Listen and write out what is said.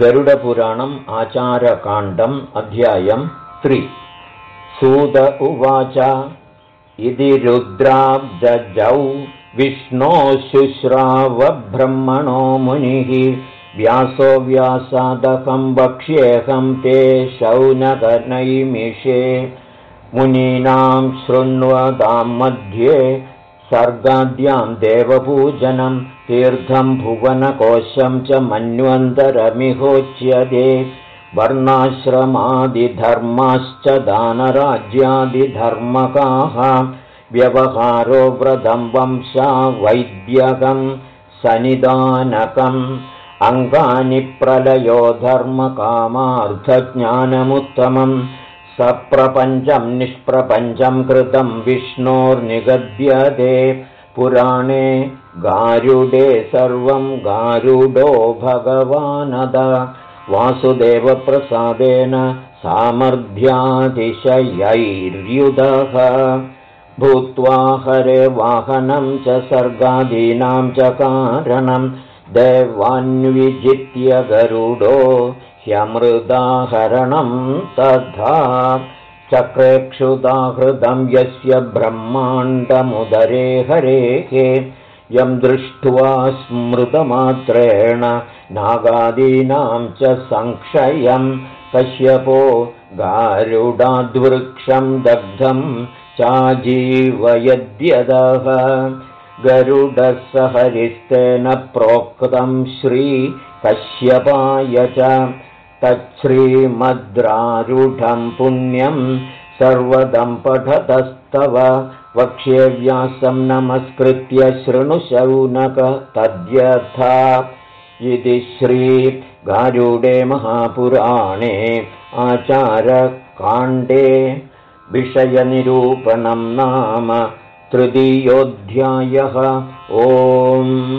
गरुडपुराणम् आचारकाण्डम् अध्यायम् त्रि। सूत उवाच इति रुद्राब्जौ विष्णो शुश्रावब्रह्मणो मुनिः। व्यासो व्यासादकं वक्ष्येऽहं ते शौनकनैमिषे। मुनीनां शृण्वतां मध्ये सर्गाद्यां देवपूजनं तीर्थं भुवनकोशं च मन्वन्तरमिहोच्यते। वर्णाश्रमादिधर्माश्च दानराज्यादिधर्मकाः व्यवहारो व्रतं वंशा वैद्यकं सनिदानकम् अङ्गानि प्रलयो धर्मकामार्थज्ञानमुत्तमम् सप्रपञ्चं निष्प्रपञ्चं कृतं विष्णोर्निगद्यते पुराणे गारुडे सर्वं गारुडो भगवानद वासुदेवप्रसादेन सामर्थ्यातिशयैर्युधः भूत्वा हरे वाहनं च सर्गादीनां च कारणं देवान्विजित्य गरुडो ह्यमृदाहरणं तथा चक्रेक्षुदाहृदं यस्य ब्रह्माण्डमुदरे हरेः यं दृष्ट्वा स्मृतमात्रेण नागादीनां च संक्षयं कश्यपो गारुडाद्वृक्षं दग्धं चाजीवयद्यदः। गरुडसहरिस्तेन प्रोक्तं श्रीकश्यपाय च तच्छ्रीमद्रारूढं पुण्यं सर्वदं पठतस्तव। वक्ष्यव्यासं नमस्कृत्य शृणुशौनक तद्यथा। इति श्रीगारुडे महापुराणे आचारकाण्डे। विषयनिरूपणं नाम तृतीयोऽध्यायः। ओम्